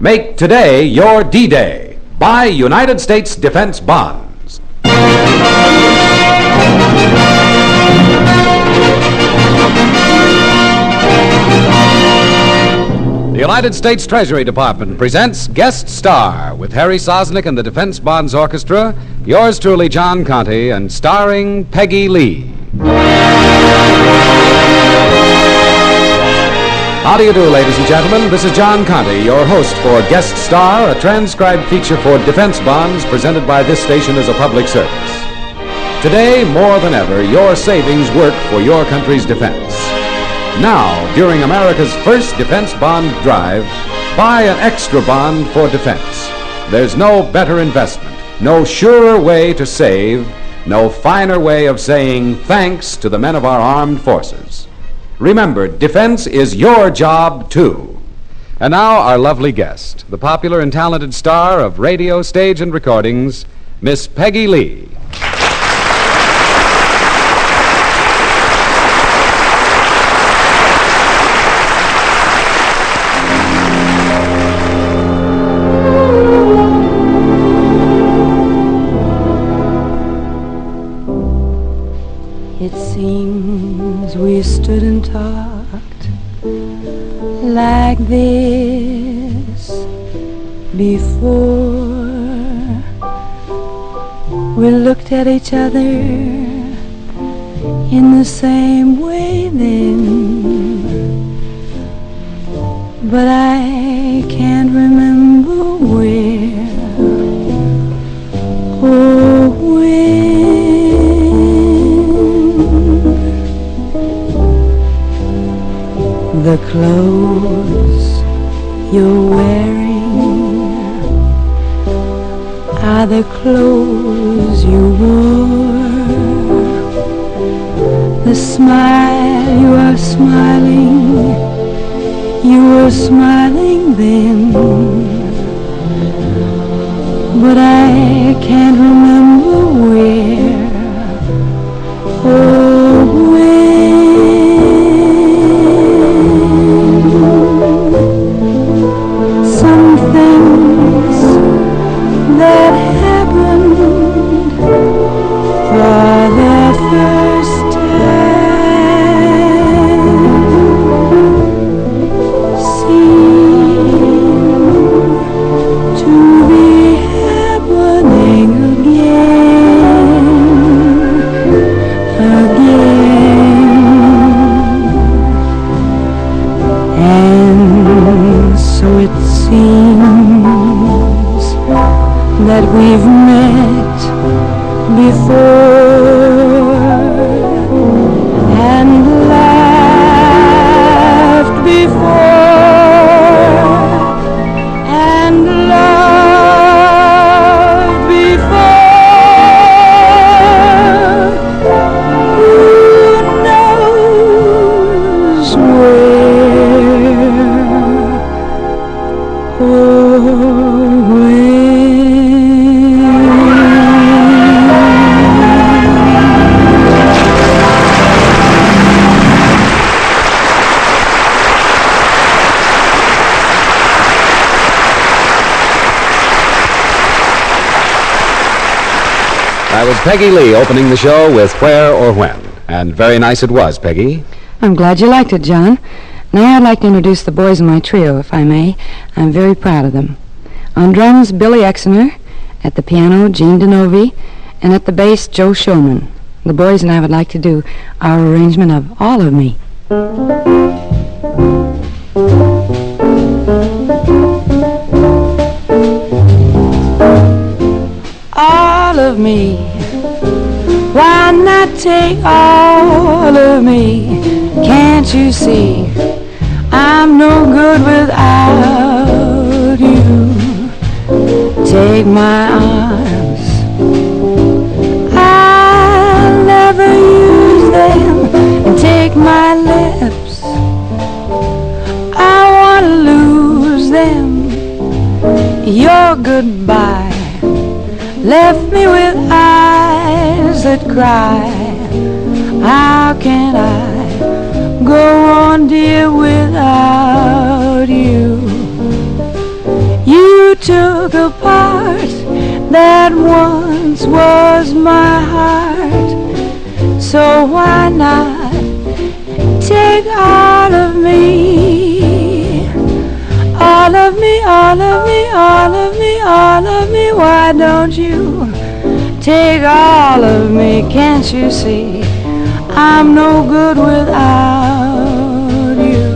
Make today your D Day. Buy United States Defense Bonds. The United States Treasury Department presents Guest Star with Harry Sosnik and the Defense Bonds Orchestra, yours truly, John Conte, and starring Peggy Lee. How do you do, ladies and gentlemen? This is John Conte, your host for Guest Star, a transcribed feature for defense bonds presented by this station as a public service. Today, more than ever, your savings work for your country's defense. Now, during America's first defense bond drive, buy an extra bond for defense. There's no better investment, no surer way to save, no finer way of saying thanks to the men of our armed forces. Remember, defense is your job, too. And now, our lovely guest, the popular and talented star of radio, stage, and recordings, Miss Peggy Lee. It seems we stood and talked like this before. We looked at each other in the same way then. But I can't remember where The clothes you're wearing are the clothes you wore. The smile you are smiling, you were smiling then. But I can't remember That was Peggy Lee opening the show with Where or When. And very nice it was, Peggy. I'm glad you liked it, John. Now I'd like to introduce the boys in my trio, if I may. I'm very proud of them. On drums, Billy Exiner. At the piano, Gene DiNovi. And at the bass, Joe Shulman. The boys and I would like to do our arrangement of All of Me. All of me. Why not take all of me? Can't you see? I'm no good without you. Take my arms. I'll never use them. And take my lips. I want to lose them. Your goodbye left me with that cry. How can I go on, dear, without you? You took a part that once was my heart. So why not take all of me? All of me, all of me, all of me, all of me. Why don't you take all of me? Can't you see I'm no good without you?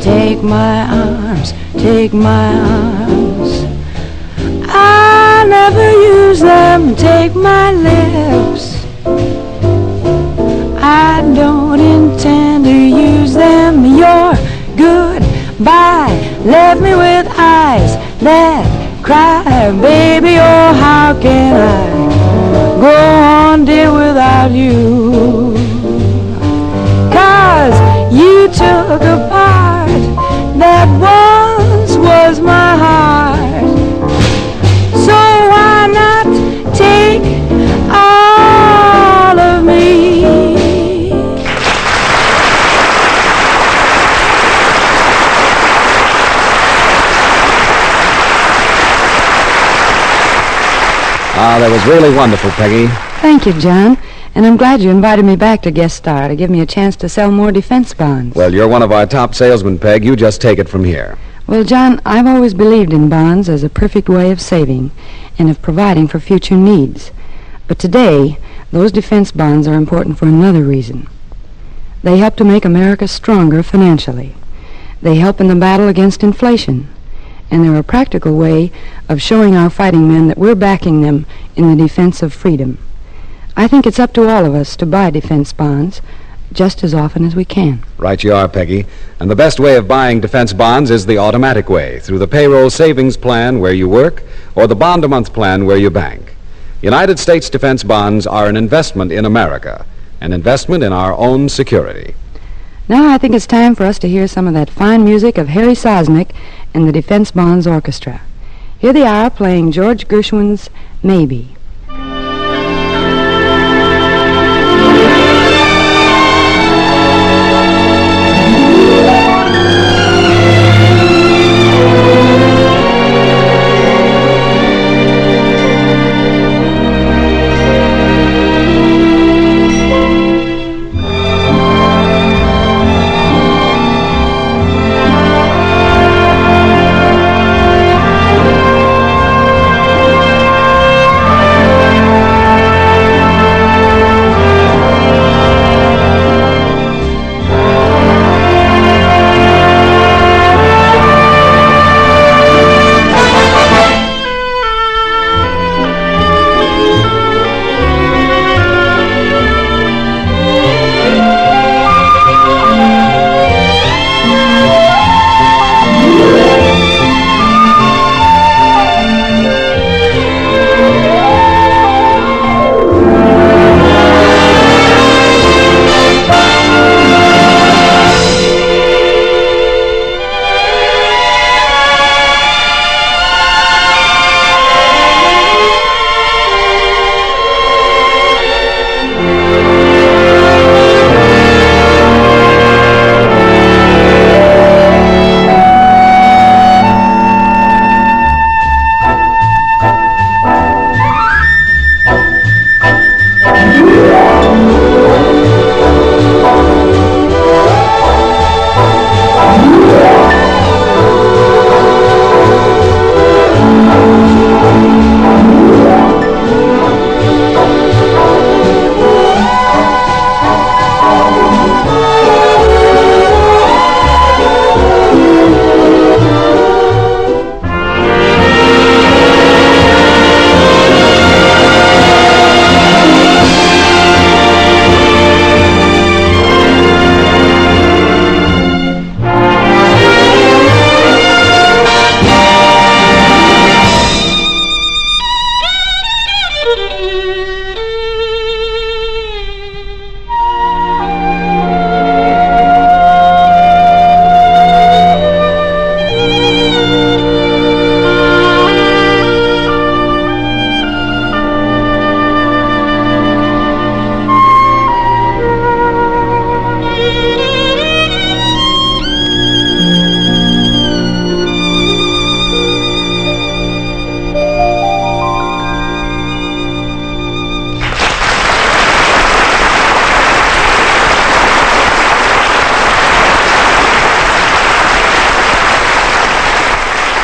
Take my arms, take my arms. I never use them. Take my lips. I don't intend to use them. You're good. Bye. Left me with eyes that cry, baby. Oh, how can I go on, dear, without you? That was really wonderful, Peggy. Thank you, John. And I'm glad you invited me back to guest star to give me a chance to sell more defense bonds. Well, you're one of our top salesmen, Peg. You just take it from here. Well, John, I've always believed in bonds as a perfect way of saving and of providing for future needs. But today, those defense bonds are important for another reason. They help to make America stronger financially. They help in the battle against inflation. And they're a practical way of showing our fighting men that we're backing them in the defense of freedom. I think it's up to all of us to buy defense bonds just as often as we can. Right you are, Peggy. And the best way of buying defense bonds is the automatic way, through the payroll savings plan where you work or the bond a month plan where you bank. United States defense bonds are an investment in America, an investment in our own security. Now I think it's time for us to hear some of that fine music of Harry Sosnik and the Defense Bonds Orchestra. Here they are playing George Gershwin's. Maybe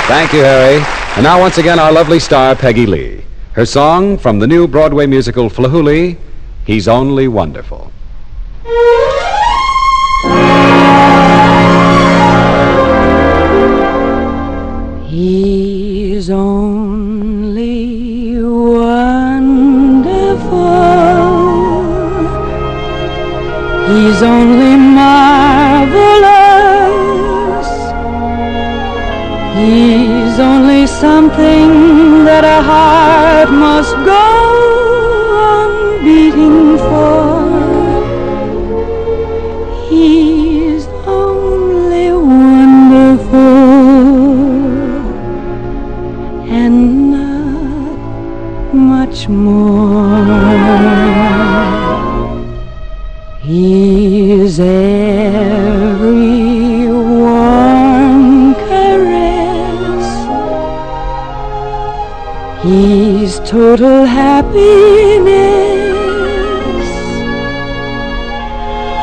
Thank you, Harry. And now, once again, our lovely star, Peggy Lee. Her song from the new Broadway musical Flahooley, He's Only Wonderful. He's only wonderful. He's only marvelous. Something that a heart must go on beating for. He's only wonderful and not much more. He's every total happiness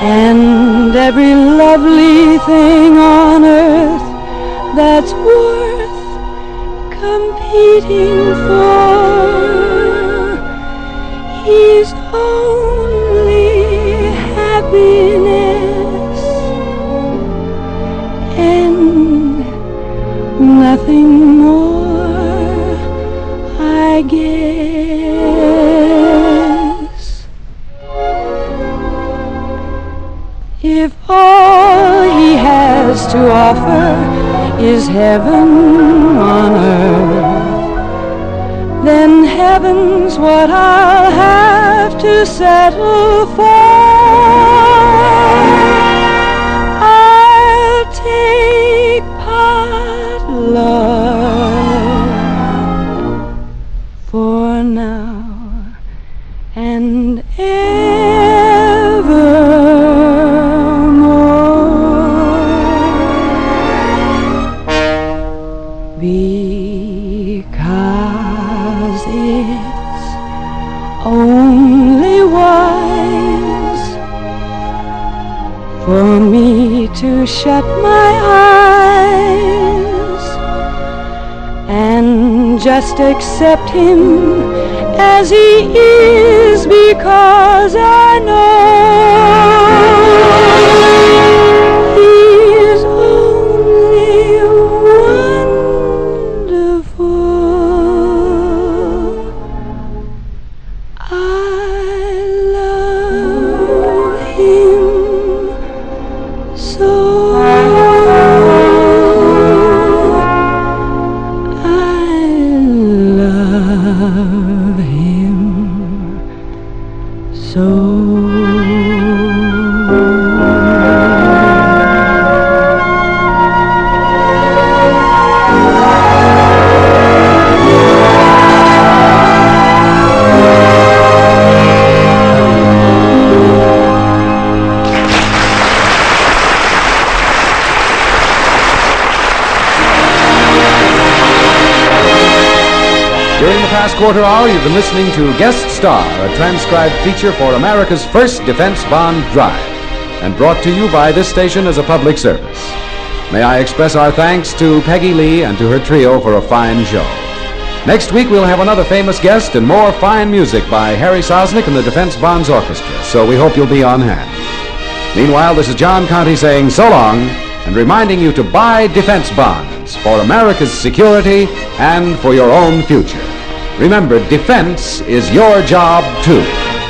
and every lovely thing on earth that's worth competing for. He's only happiness heaven on earth, then heaven's what I'll have to settle for. To shut my eyes and just accept him as he is because I know Past quarter hour, you've been listening to Guest Star, a transcribed feature for America's first defense bond drive, and brought to you by this station as a public service. May I express our thanks to Peggy Lee and to her trio for a fine show. Next week, we'll have another famous guest and more fine music by Harry Sosnik and the Defense Bonds Orchestra, so we hope you'll be on hand. Meanwhile, this is John Conte saying so long and reminding you to buy defense bonds for America's security and for your own future. Remember, defense is your job, too.